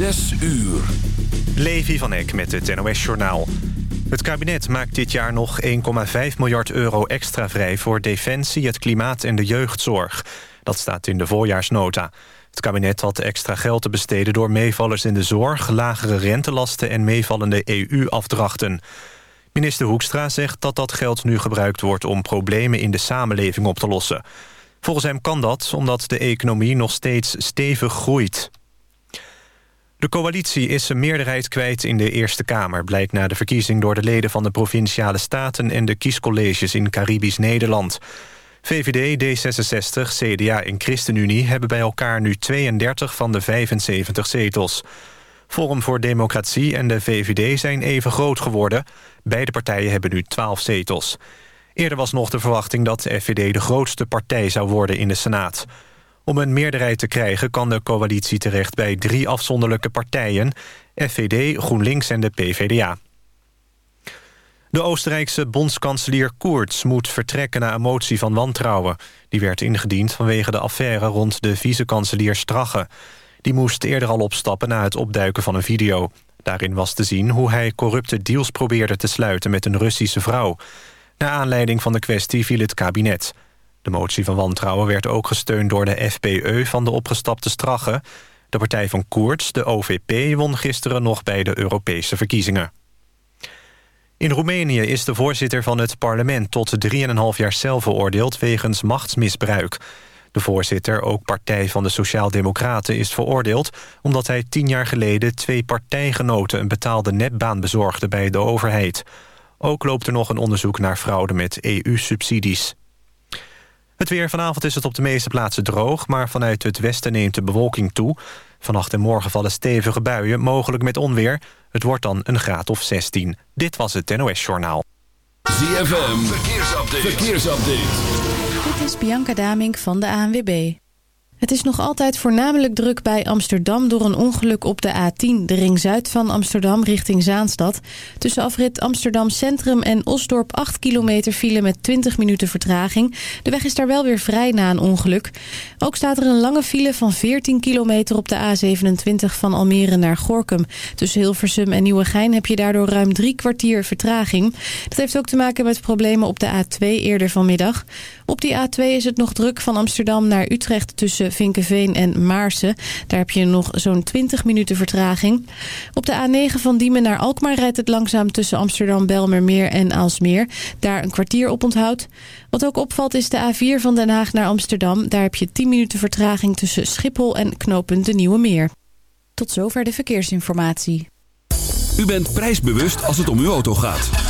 Zes uur. Levi van Eck met het NOS-journaal. Het kabinet maakt dit jaar nog 1,5 miljard euro extra vrij... voor defensie, het klimaat en de jeugdzorg. Dat staat in de voorjaarsnota. Het kabinet had extra geld te besteden door meevallers in de zorg... lagere rentelasten en meevallende EU-afdrachten. Minister Hoekstra zegt dat dat geld nu gebruikt wordt... om problemen in de samenleving op te lossen. Volgens hem kan dat omdat de economie nog steeds stevig groeit. De coalitie is een meerderheid kwijt in de Eerste Kamer... blijkt na de verkiezing door de leden van de Provinciale Staten... en de kiescolleges in Caribisch Nederland. VVD, D66, CDA en ChristenUnie hebben bij elkaar nu 32 van de 75 zetels. Forum voor Democratie en de VVD zijn even groot geworden. Beide partijen hebben nu 12 zetels. Eerder was nog de verwachting dat de FVD de grootste partij zou worden in de Senaat. Om een meerderheid te krijgen kan de coalitie terecht bij drie afzonderlijke partijen... FVD, GroenLinks en de PVDA. De Oostenrijkse bondskanselier Koerts moet vertrekken na een motie van wantrouwen. Die werd ingediend vanwege de affaire rond de vicekanselier Strache. Die moest eerder al opstappen na het opduiken van een video. Daarin was te zien hoe hij corrupte deals probeerde te sluiten met een Russische vrouw. Na aanleiding van de kwestie viel het kabinet. De motie van wantrouwen werd ook gesteund door de FPE van de opgestapte Strache. De partij van Koerts, de OVP, won gisteren nog bij de Europese verkiezingen. In Roemenië is de voorzitter van het parlement tot 3,5 jaar cel veroordeeld wegens machtsmisbruik. De voorzitter, ook partij van de Sociaaldemocraten, is veroordeeld... omdat hij tien jaar geleden twee partijgenoten een betaalde netbaan bezorgde bij de overheid. Ook loopt er nog een onderzoek naar fraude met EU-subsidies. Het weer vanavond is het op de meeste plaatsen droog... maar vanuit het westen neemt de bewolking toe. Vannacht en morgen vallen stevige buien, mogelijk met onweer. Het wordt dan een graad of 16. Dit was het NOS Journaal. ZFM, verkeersupdate. verkeersupdate. Dit is Bianca Damink van de ANWB. Het is nog altijd voornamelijk druk bij Amsterdam door een ongeluk op de A10, de ring zuid van Amsterdam richting Zaanstad. Tussen afrit Amsterdam Centrum en Osdorp 8 kilometer file met 20 minuten vertraging. De weg is daar wel weer vrij na een ongeluk. Ook staat er een lange file van 14 kilometer op de A27 van Almere naar Gorkum. Tussen Hilversum en Nieuwegein heb je daardoor ruim drie kwartier vertraging. Dat heeft ook te maken met problemen op de A2 eerder vanmiddag. Op die A2 is het nog druk van Amsterdam naar Utrecht tussen Vinkenveen en Maarsen. Daar heb je nog zo'n 20 minuten vertraging. Op de A9 van Diemen naar Alkmaar rijdt het langzaam tussen Amsterdam, Belmermeer en Aalsmeer. Daar een kwartier op onthoud. Wat ook opvalt is de A4 van Den Haag naar Amsterdam. Daar heb je 10 minuten vertraging tussen Schiphol en knooppunt de Nieuwe Meer. Tot zover de verkeersinformatie. U bent prijsbewust als het om uw auto gaat.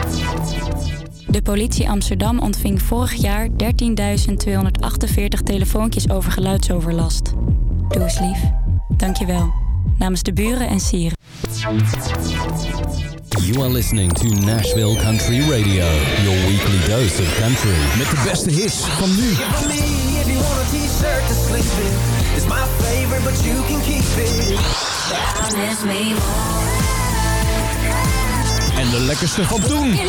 De politie Amsterdam ontving vorig jaar 13.248 telefoontjes over geluidsoverlast. Doe eens lief. Dankjewel. Namens de buren en sieren. You are listening to Nashville Country Radio. Your weekly dose of country. Met de beste hits van nu. It's my favorite, but you can keep it. Me En de lekkerste van toen.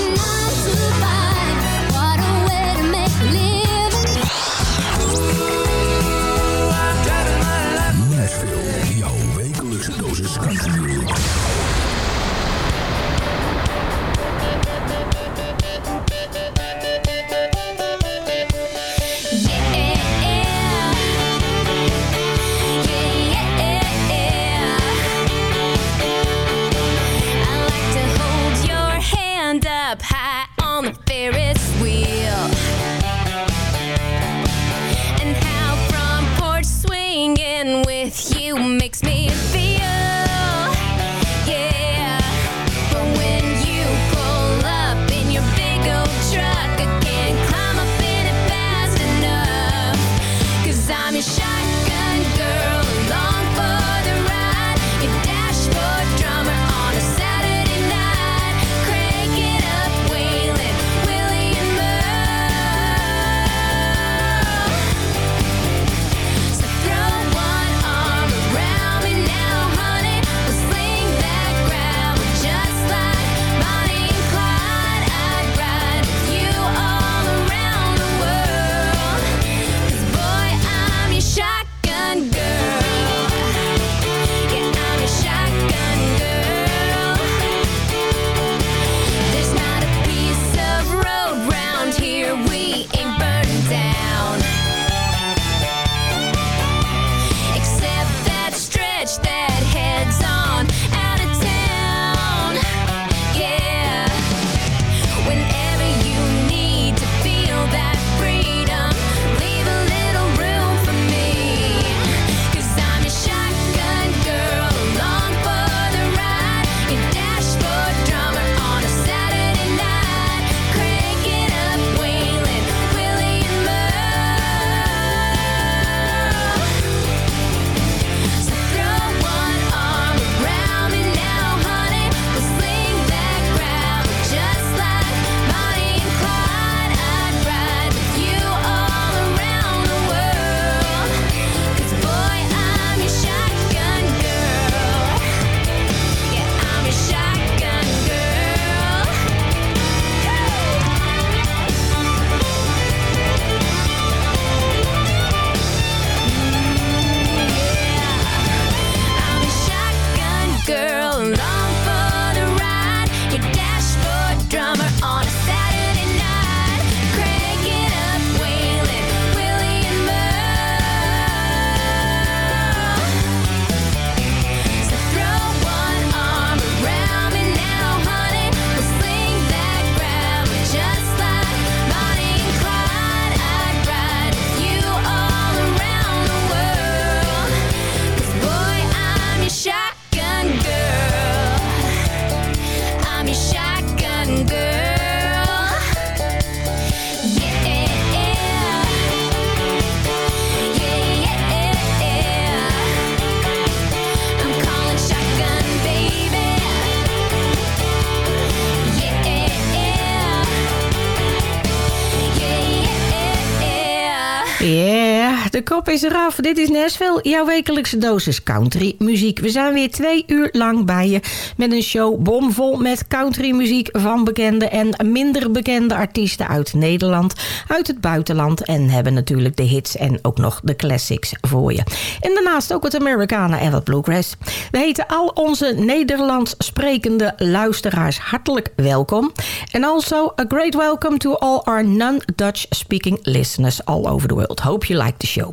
Is. Dit is Nashville, jouw wekelijkse dosis country muziek. We zijn weer twee uur lang bij je met een show bomvol met country muziek van bekende en minder bekende artiesten uit Nederland, uit het buitenland en hebben natuurlijk de hits en ook nog de classics voor je. En daarnaast ook wat Americana en wat Bluegrass. We heten al onze Nederlands sprekende luisteraars hartelijk welkom. En also a great welcome to all our non-Dutch speaking listeners all over the world. Hope you like the show.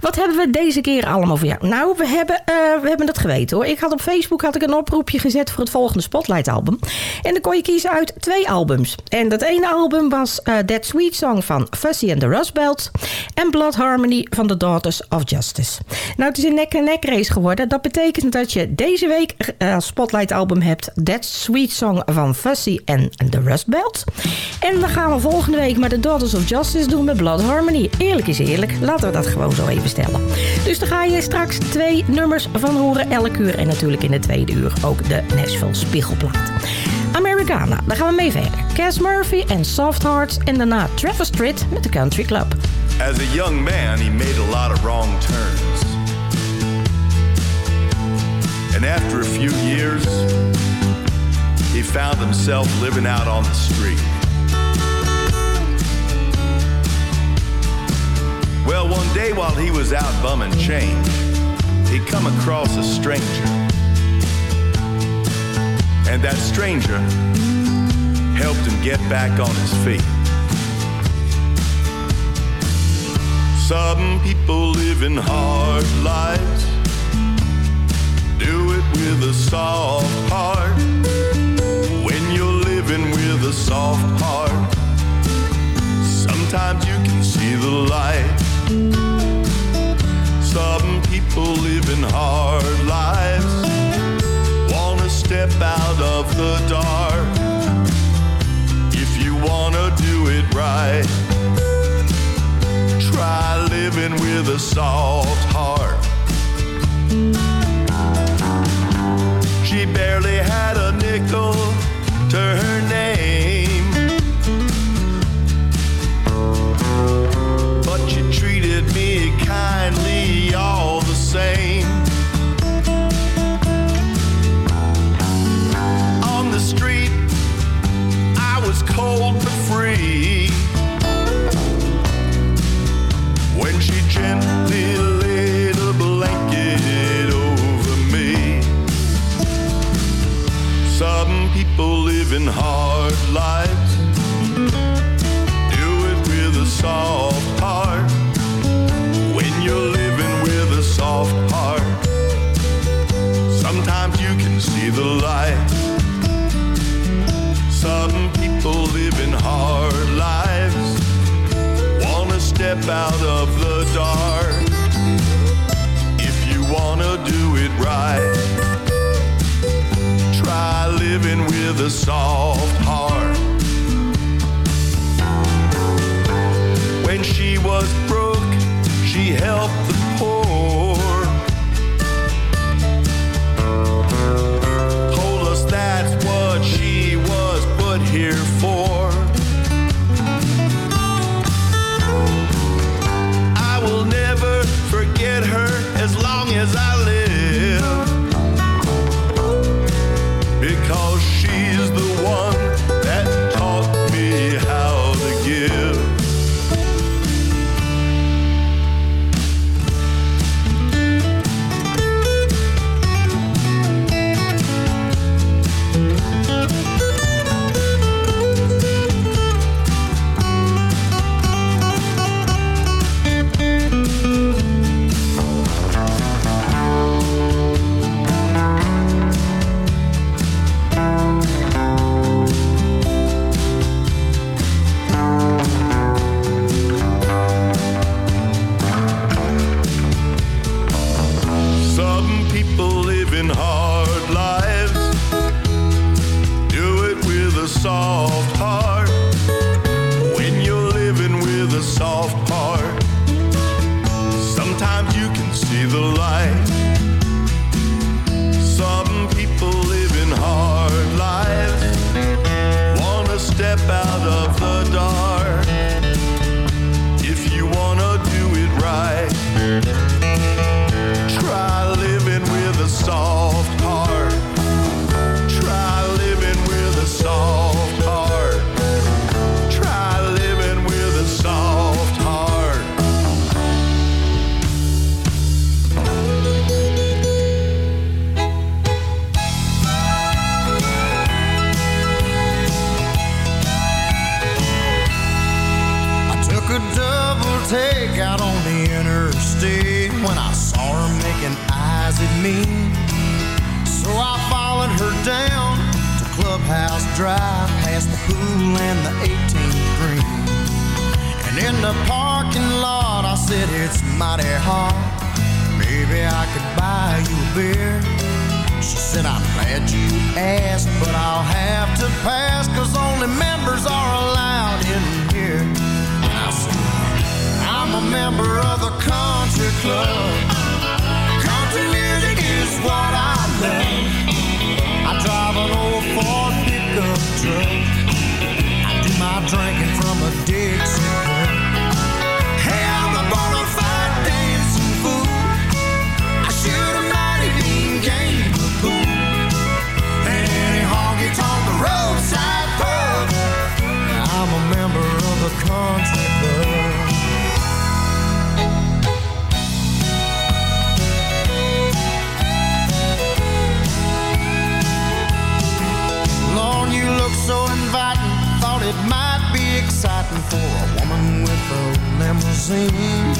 Wat hebben we deze keer allemaal voor jou? Nou, we hebben, eh, we hebben het geweten hoor. Ik had op Facebook had ik een oproepje gezet voor het volgende Spotlight album. En dan kon je kiezen uit twee albums. En dat ene album was eh, That Sweet Song van Fuzzy and the Rust Belts. En Blood Harmony van The Daughters of Justice. Nou, het is een nek-en-nek race geworden. Dat betekent dat je deze week uh, Spotlight album hebt. That Sweet Song van Fuzzy and the Rust Belts. En dan gaan we volgende week maar The Daughters of Justice doen met Blood Harmony. Eerlijk is eerlijk. Laten we dat gewoon zo even stellen. Dus dan ga je straks twee nummers van horen elk uur. En natuurlijk in de tweede uur ook de Nashville Spiegelplaat. Americana, daar gaan we mee verder. Cass Murphy en Soft Hearts. En daarna Travis Tritt met de Country Club. As a young man, he made a lot of wrong turns. And after a few years, he found himself living out on the street. Well, one day while he was out bumming change, he come across a stranger. And that stranger helped him get back on his feet. Some people live in hard lives, do it with a soft heart. When you're living with a soft heart, sometimes you can see the light. Some people live in hard lives, wanna step out of the dark. If you wanna do it right, try living with a soft heart. Member of the country club. Country music is what I love. I drive an old Ford pickup truck. I do my drinking from a Dixie cup. Hey, I'm a bona fide dancing fool. I shoot a mighty mean game of pool. And any honky tonk roadside pub. I'm a member of the country for a woman with a limousine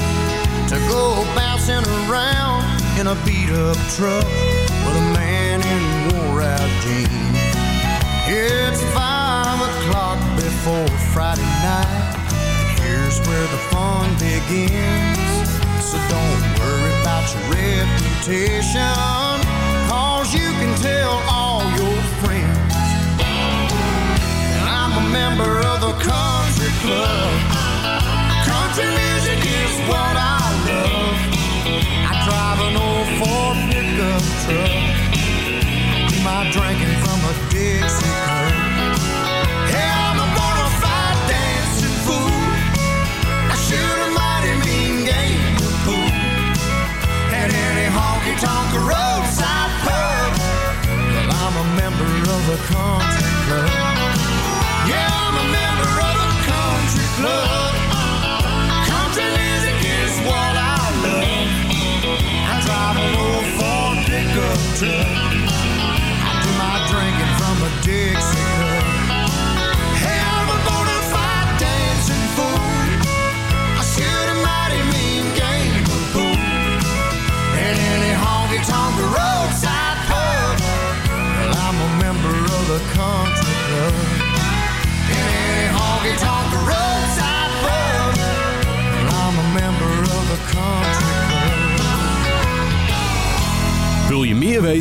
to go bouncing around in a beat up truck with a man in wore out jeans. It's five o'clock before Friday night. Here's where the fun begins. So don't worry about your reputation, cause you can tell all your friends. I'm a member of the country Country music is what I love. I drive an old Ford pickup truck. Do my drinking from a Dixie cup. I'm a bona fide dancing fool. I shoot a mighty mean game of pool. At any honky tonk roadside pub. Well, I'm a member of the country club. come to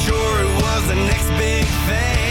Sure it was the next big thing.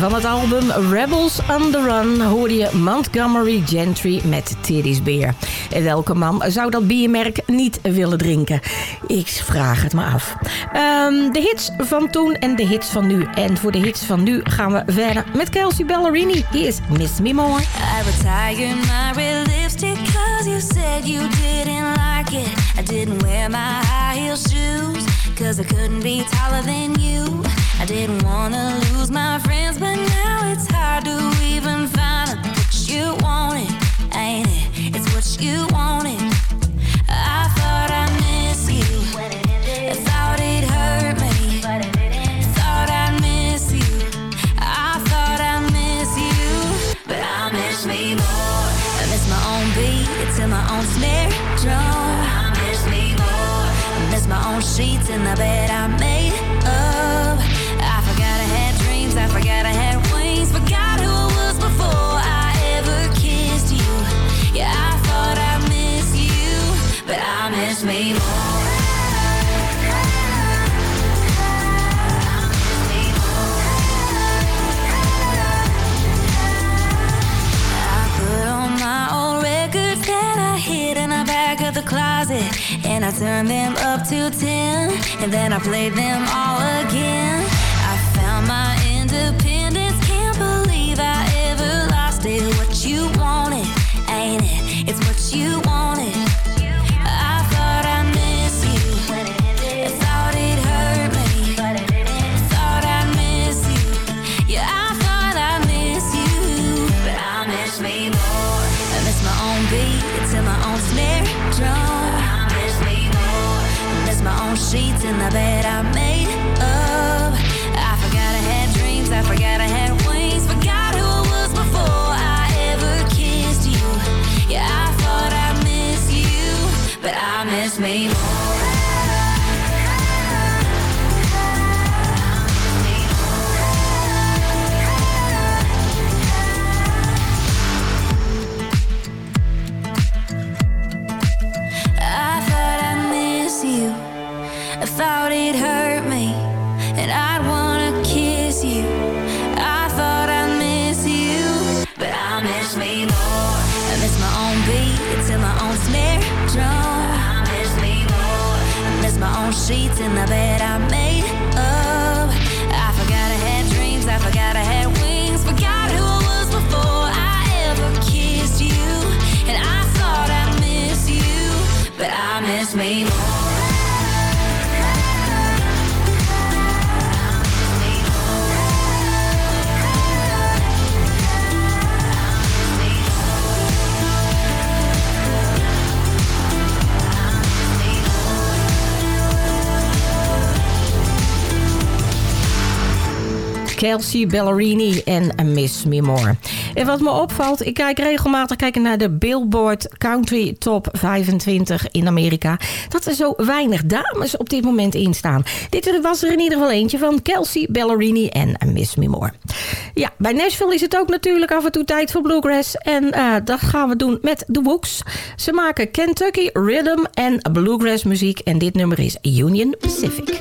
Van het album Rebels on the Run hoorde je Montgomery Gentry met Teddy's Beer. Welke man zou dat biermerk niet willen drinken? Ik vraag het me af. Ehm, de hits van toen en de hits van nu. En voor de hits van nu gaan we verder met Kelsey Ballerini. Hier is Miss Me More. I retired my red lipstick cause you said you didn't like it. I didn't wear my high heel shoes cause I couldn't be taller than you. I didn't wanna lose my friends, but now it's hard to even find what you wanted, ain't it? It's what you wanted. I thought I miss you. Thought it hurt me. Thought I miss you. I thought I miss you, but I miss me more. I miss my own beat to my own snare drum. I miss me more. I miss my own sheets in the bed I made And I turned them up to 10. And then I played them all again. I found my independence. Can't believe I ever lost it. What you wanted, ain't it? It's what you wanted. promise me. more Kelsey Ballerini en Miss Me More. En wat me opvalt, ik kijk regelmatig kijken naar de Billboard Country Top 25 in Amerika. Dat er zo weinig dames op dit moment in staan. Dit was er in ieder geval eentje van Kelsey Ballerini en Miss Me More. Ja, bij Nashville is het ook natuurlijk af en toe tijd voor bluegrass. En eh, dat gaan we doen met The Wooks. Ze maken Kentucky Rhythm en bluegrass muziek. En dit nummer is Union Pacific.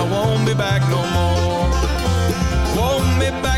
I won't be back no more. Won't be back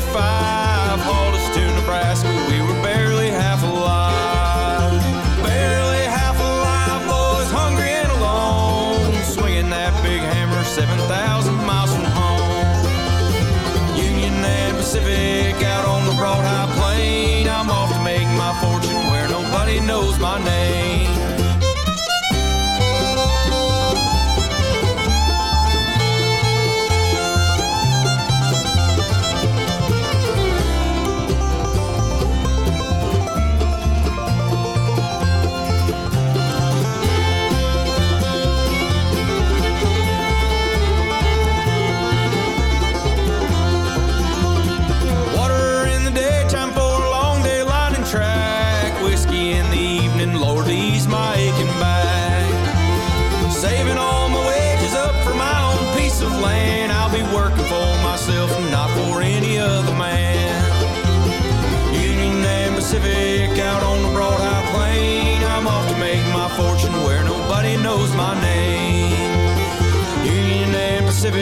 65 hauling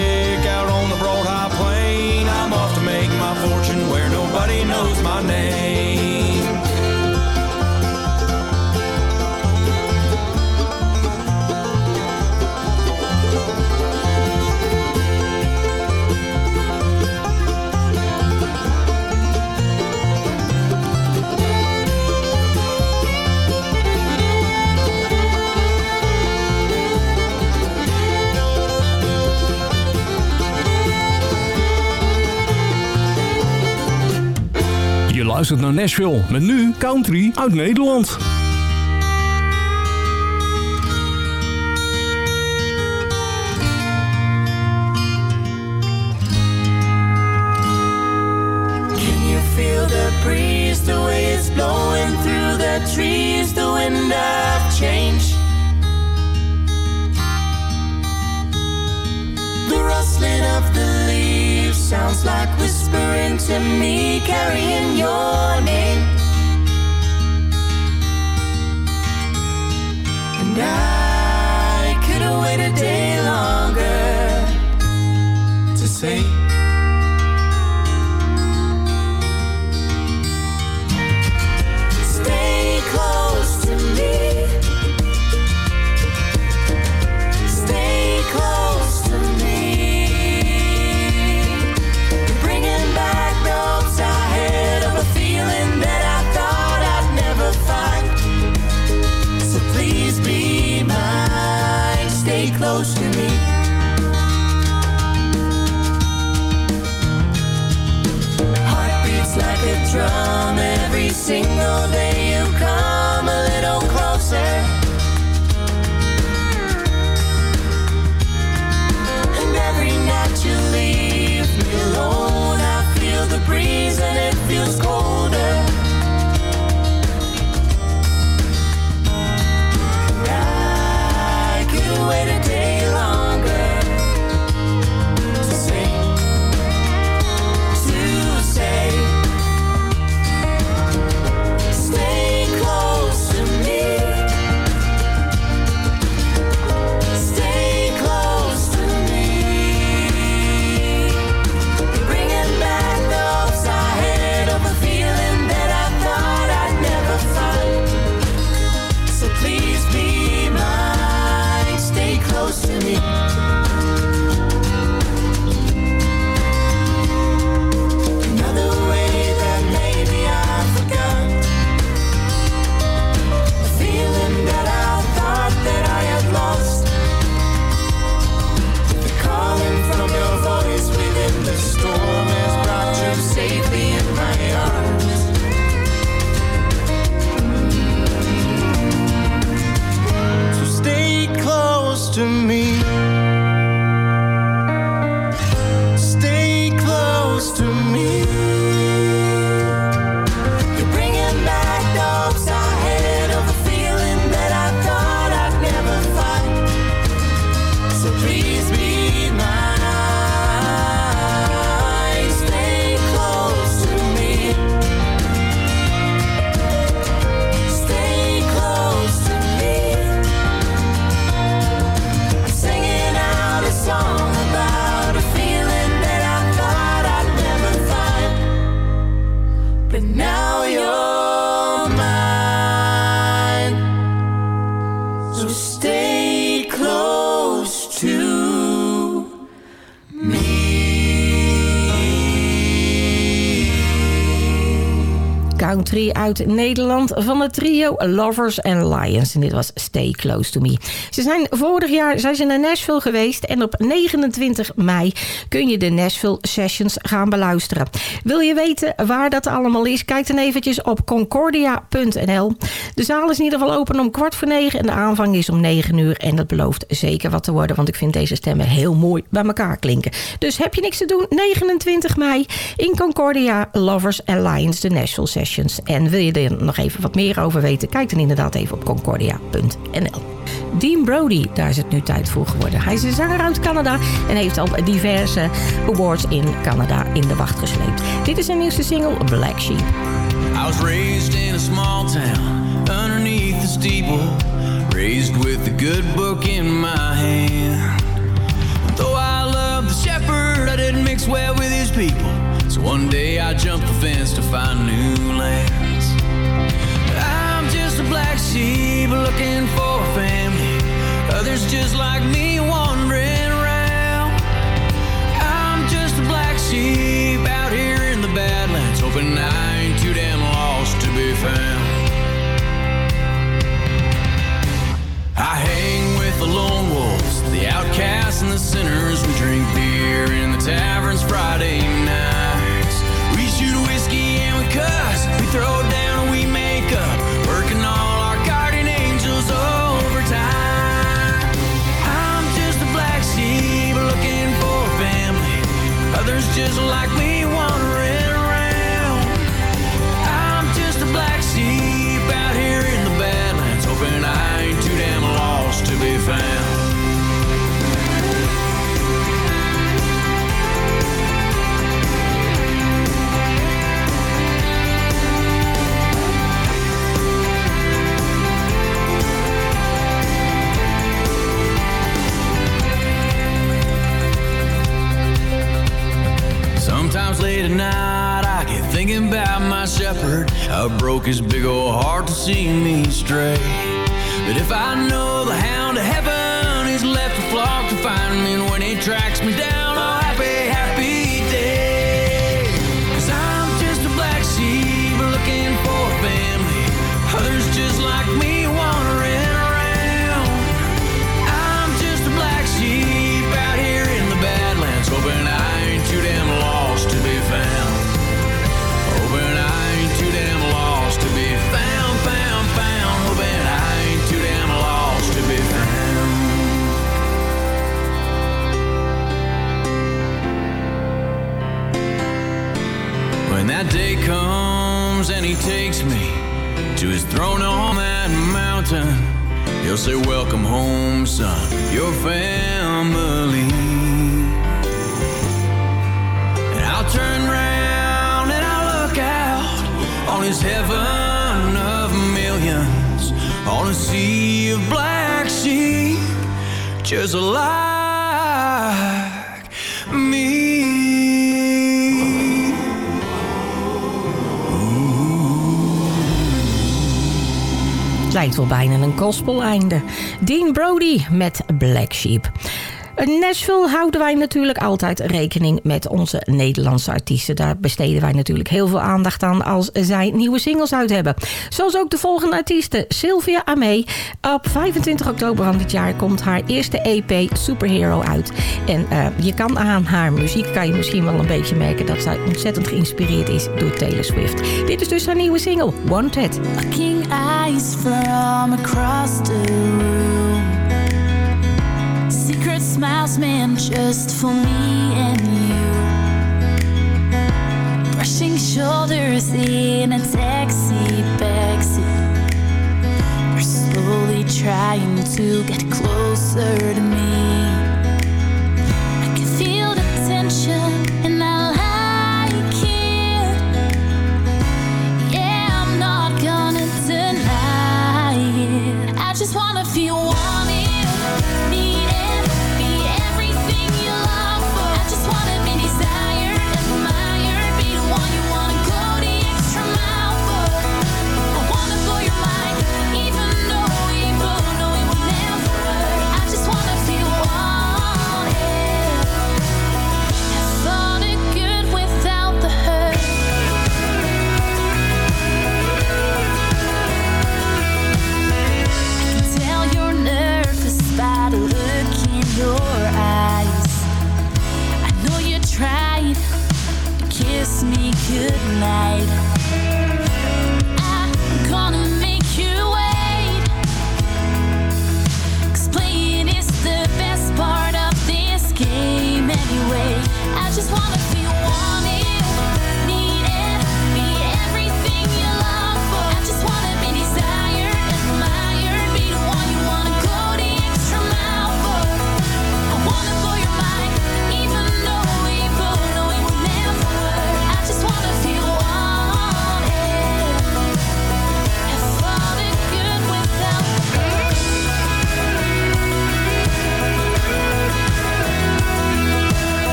Pacific, out on the broad high plain. I'm off to make my fortune where nobody knows my name. Je luistert naar Nashville. Met nu country uit Nederland. Can you feel the breeze, the way it's blowing through the trees, the wind of change? The rustling of the leaves sounds like whispering to me, carrying your name. And I couldn't wait a day longer to say. Single day Uit Nederland van het trio Lovers and Lions. En dit was Stay Close to Me. Ze zijn vorig jaar zijn ze naar Nashville geweest. En op 29 mei kun je de Nashville Sessions gaan beluisteren. Wil je weten waar dat allemaal is? Kijk dan eventjes op concordia.nl. De zaal is in ieder geval open om kwart voor negen. En de aanvang is om negen uur. En dat belooft zeker wat te worden. Want ik vind deze stemmen heel mooi bij elkaar klinken. Dus heb je niks te doen? 29 mei in Concordia Lovers and Lions, de Nashville Sessions. En wil je er nog even wat meer over weten? Kijk dan inderdaad even op concordia.nl. Dean Brody, daar is het nu tijd voor geworden. Hij is een zanger uit Canada en heeft al diverse awards in Canada in de wacht gesleept. Dit is zijn nieuwste single, Black Sheep. I was raised in a small town underneath the steeple, raised with a good book in my hand. Though I love So one day I jumped the fence to find new lands. I'm just a black sheep looking for a family. Others just like me wandering around. I'm just a black sheep out here in the Badlands, hoping I ain't too damn lost to be found. I hang with the lone wolves, the outcasts and the sinners. We drink beer in the taverns Friday throw lijkt wel bijna een gospel-einde. Dean Brody met Black Sheep. Nashville houden wij natuurlijk altijd rekening met onze Nederlandse artiesten. Daar besteden wij natuurlijk heel veel aandacht aan als zij nieuwe singles uit hebben. Zoals ook de volgende artiesten. Sylvia Amee. Op 25 oktober van dit jaar komt haar eerste EP Superhero uit. En eh, je kan aan haar muziek, kan je misschien wel een beetje merken... dat zij ontzettend geïnspireerd is door Taylor Swift. Dit is dus haar nieuwe single, Wanted. Looking eyes from across the. Smiles, man, just for me and you. Brushing shoulders in a taxi backseat. We're slowly trying to get closer to me.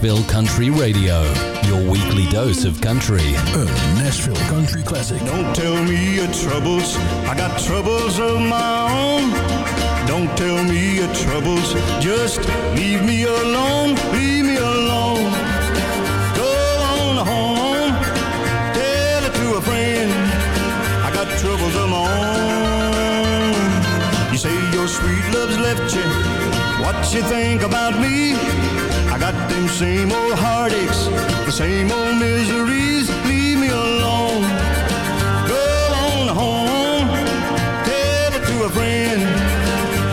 Nashville Country Radio, your weekly dose of country. A Nashville Country Classic. Don't tell me your troubles, I got troubles of my own. Don't tell me your troubles, just leave me alone, leave me alone. Go on home, tell it to a friend. I got troubles of my own. You say your sweet love's left you, what you think about me? Got them same old heartaches, the same old miseries, leave me alone. Go on home, tell it to a friend.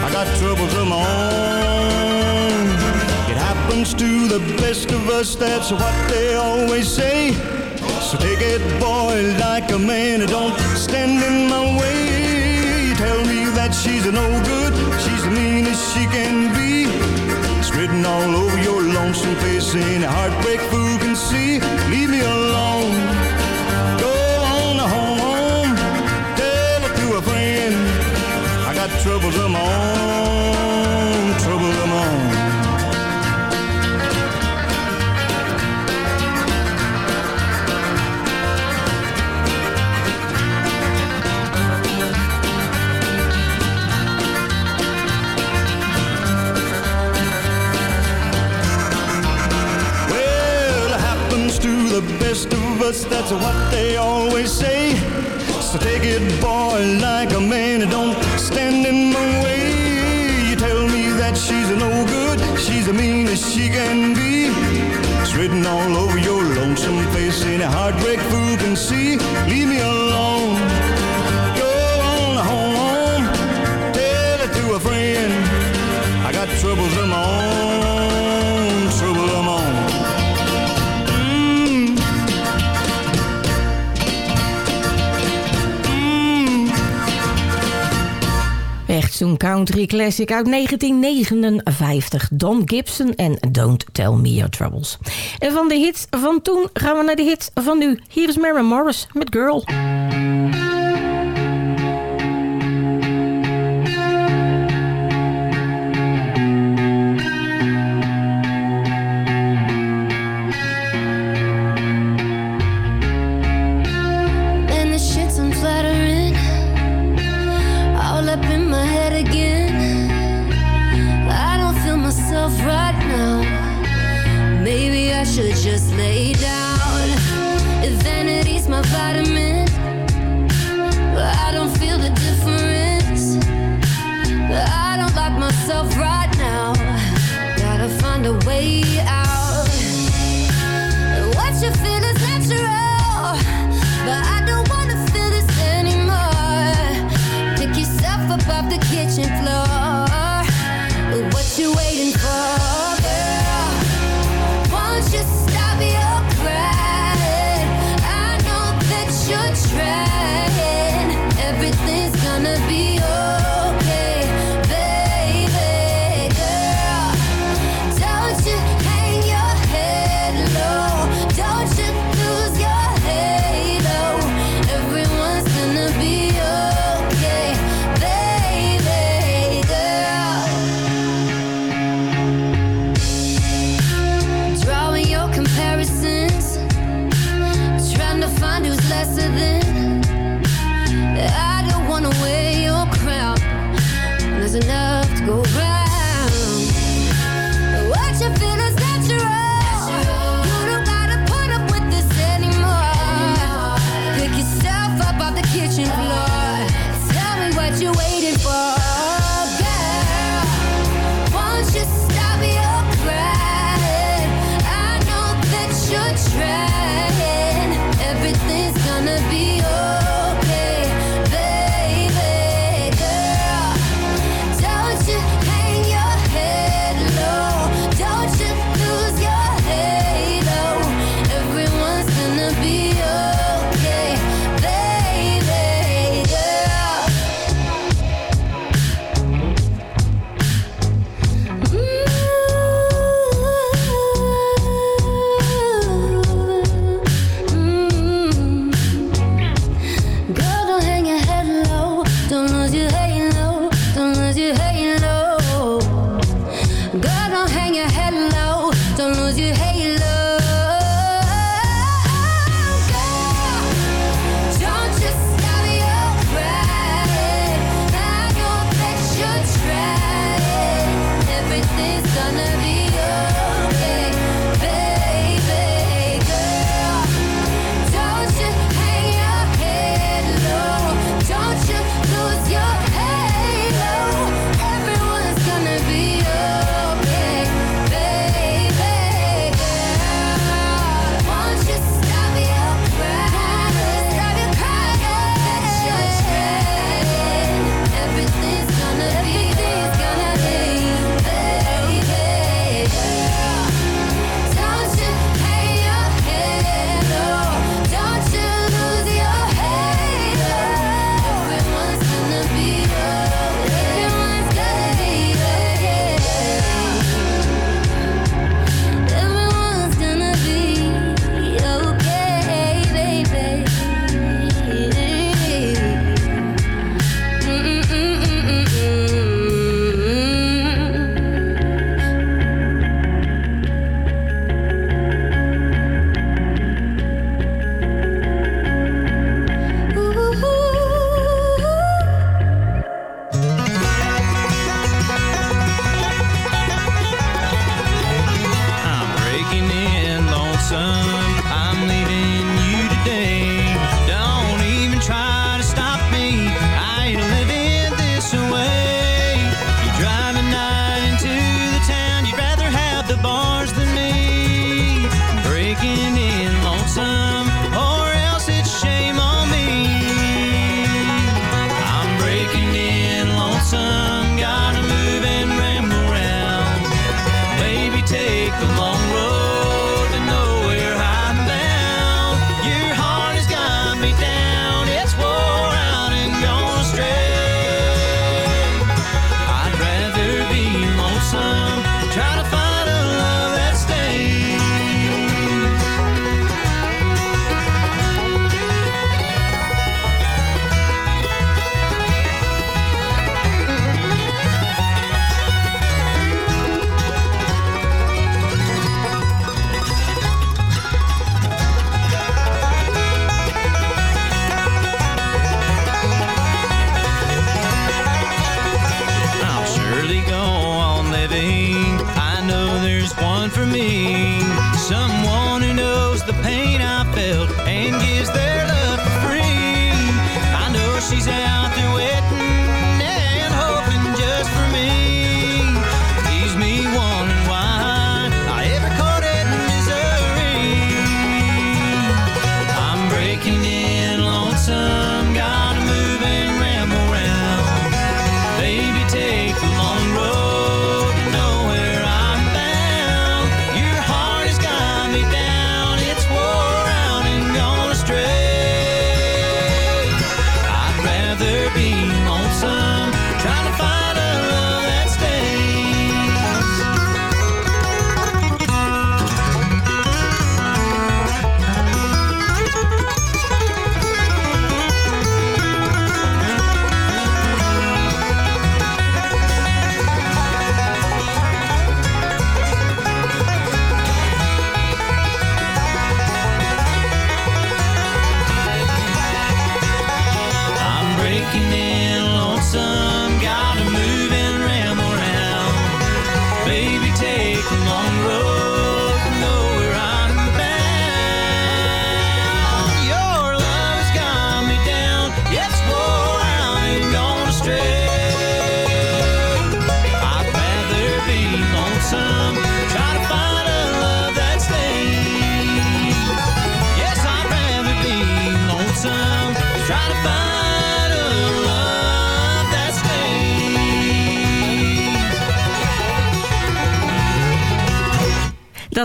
I got troubles of my own. It happens to the best of us, that's what they always say. So take it, boy, like a man, don't stand in my way. Tell me that she's a no good, she's the meanest she can be. Written all over your lonesome face, and a heartbreak fool can see. Leave me alone. Go on home, tell it to a friend. I got troubles of my own, the best of us, that's what they always say. So take it, boy, like a man, and don't stand in my way. You tell me that she's no good, she's the meanest she can be. It's written all over your lonesome face, and a heartbreak fool can see. Leave me alone. Go on home, tell it to a friend. I got troubles of my own, zo'n country classic uit 1959. Don Gibson en Don't Tell Me Your Troubles. En van de hits van toen gaan we naar de hits van nu. Hier is Mary Morris met Girl.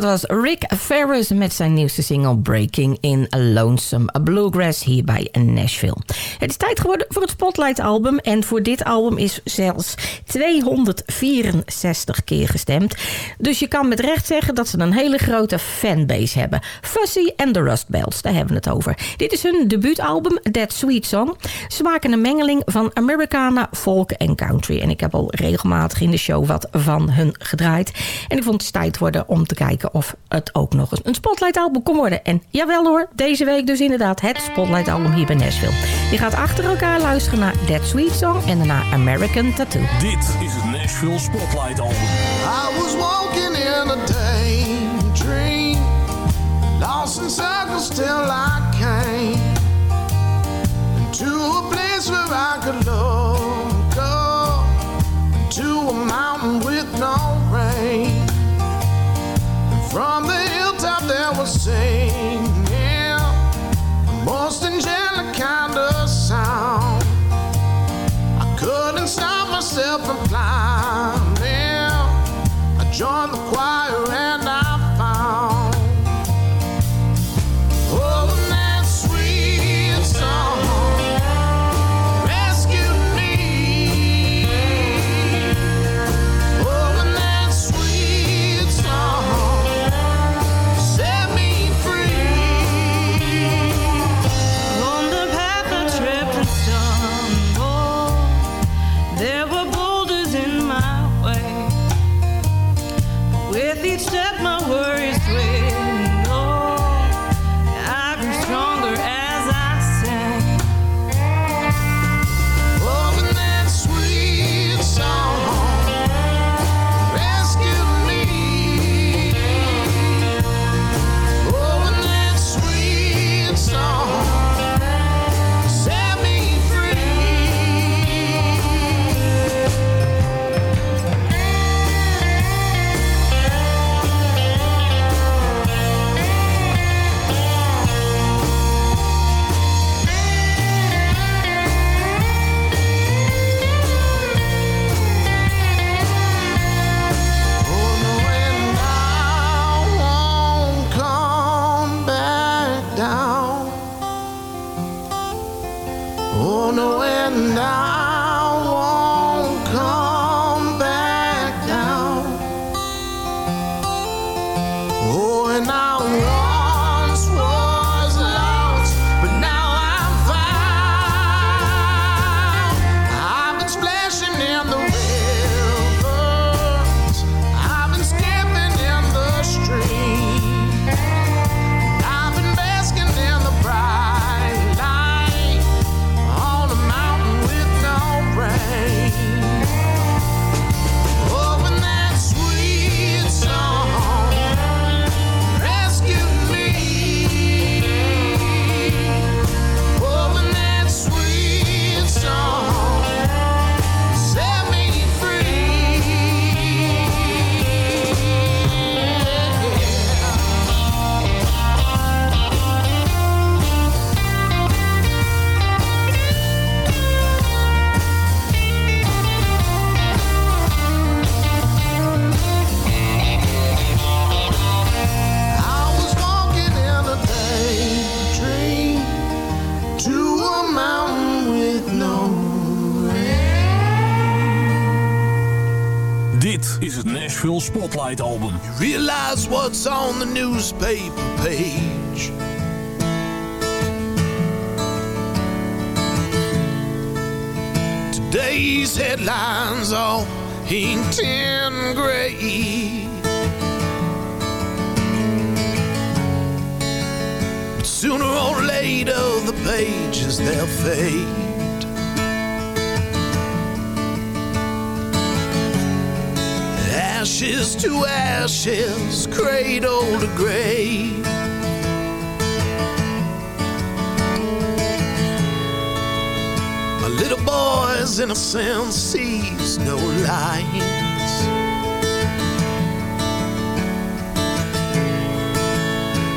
Dat was Rick Ferris met zijn nieuwste single Breaking in Lonesome Bluegrass hier bij Nashville. Het is tijd geworden voor het Spotlight album en voor dit album is zelfs 264 keer gestemd. Dus je kan met recht zeggen dat ze een hele grote fanbase hebben. Fuzzy and the Rust Bells, daar hebben we het over. Dit is hun debuutalbum That Sweet Song. Ze maken een mengeling van Americana, folk en country. En ik heb al regelmatig in de show wat van hun gedraaid. En ik vond het tijd worden om te kijken of het ook nog eens een Spotlight album kon worden. En jawel hoor, deze week dus inderdaad het Spotlight album hier bij Nashville. Je gaat achter elkaar luisteren naar That Sweet Song en daarna American Tattoo. Dit is het Nashville Spotlight album. I was walking in a daydream, lost in circles till I came to a place where I could look up to a mountain with no rain. From the hilltop there was singing a most angelic kind of sound. I couldn't stop myself from climbing. I joined the choir newspaper page. Today's headlines all inked in gray. But sooner or later, the pages they'll fade. Ashes to ashes, cradle to grave. My little boy's innocence sees no lines.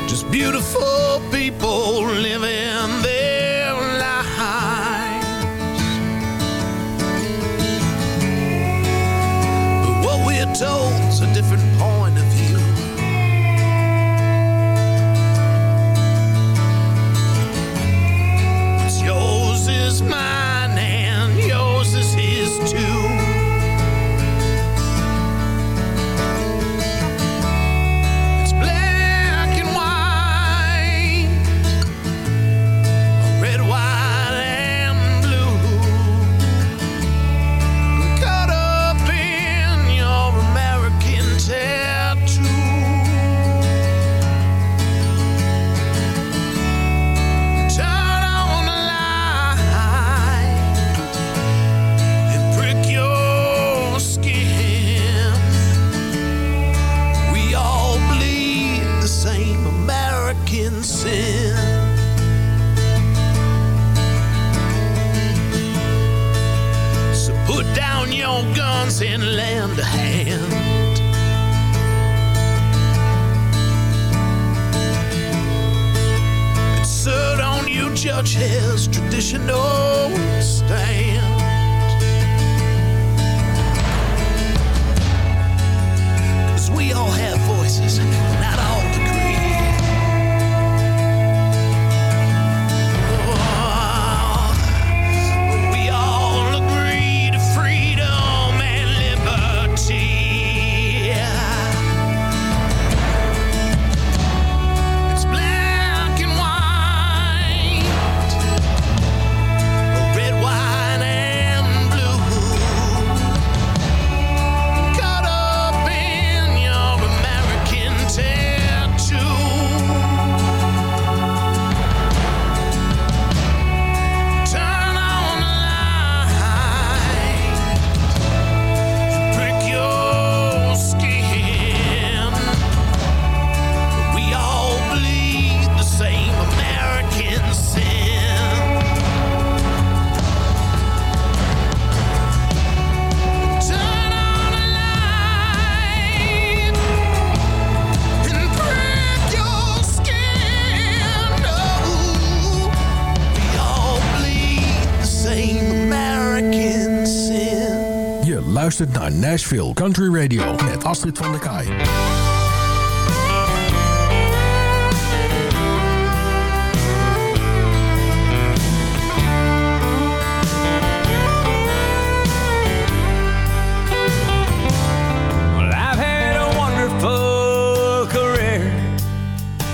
Just beautiful people living luistert naar Nashville Country Radio met Astrid van der Kaai. Well, I've had a wonderful career,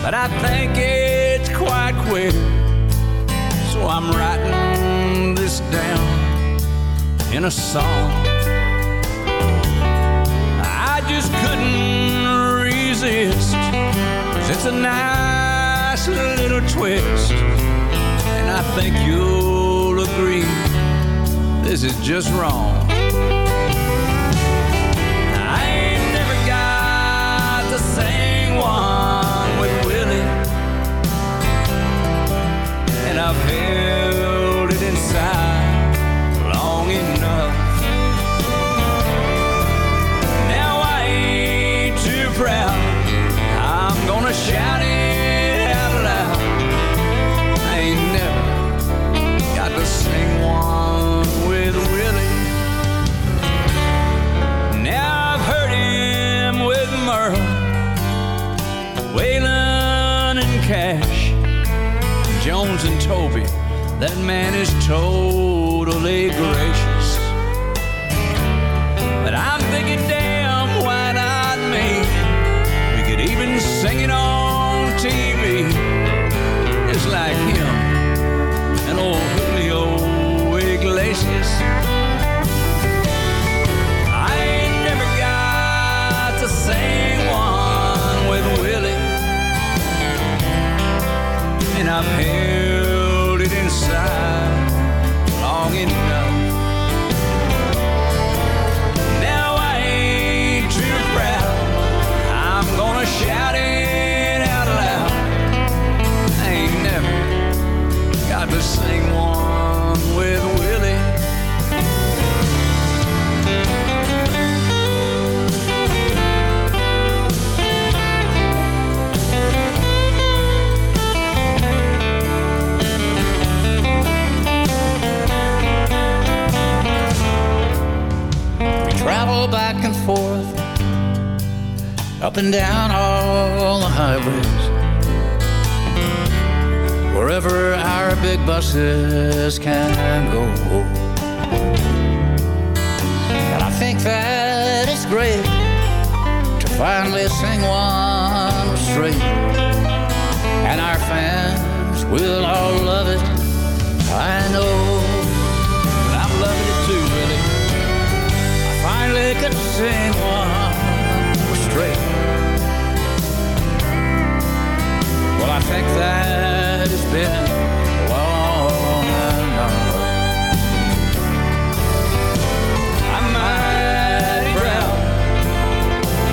but I think it's quite queer. So I'm writing this down in a song. It's a nice little twist, and I think you'll agree this is just wrong. I ain't never got to sing one with Willie, and I've held it inside long enough. Now I ain't too proud. Gonna out loud. I ain't never got to sing one with Willie. Now I've heard him with Merle, Waylon and Cash, Jones and Toby. That man is totally TV is like him and old Julio Iglesias. I ain't never got the same one with Willie, and I've forth, up and down all the highways. Wherever our big buses can go. And I think that it's great to finally sing one straight. And our fans will all love it, I know. Could sing one straight. Well, I think that it's been long enough. I'm mighty proud.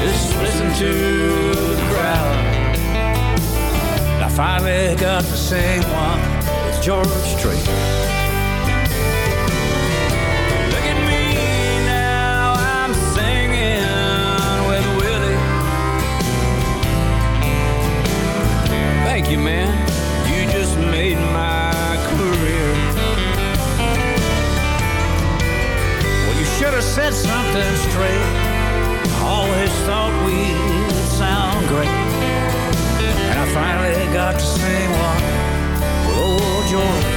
Just listen to the crowd. I finally got to sing one with George Strait. Said something straight. Always thought we'd sound great. And I finally got to sing one old George.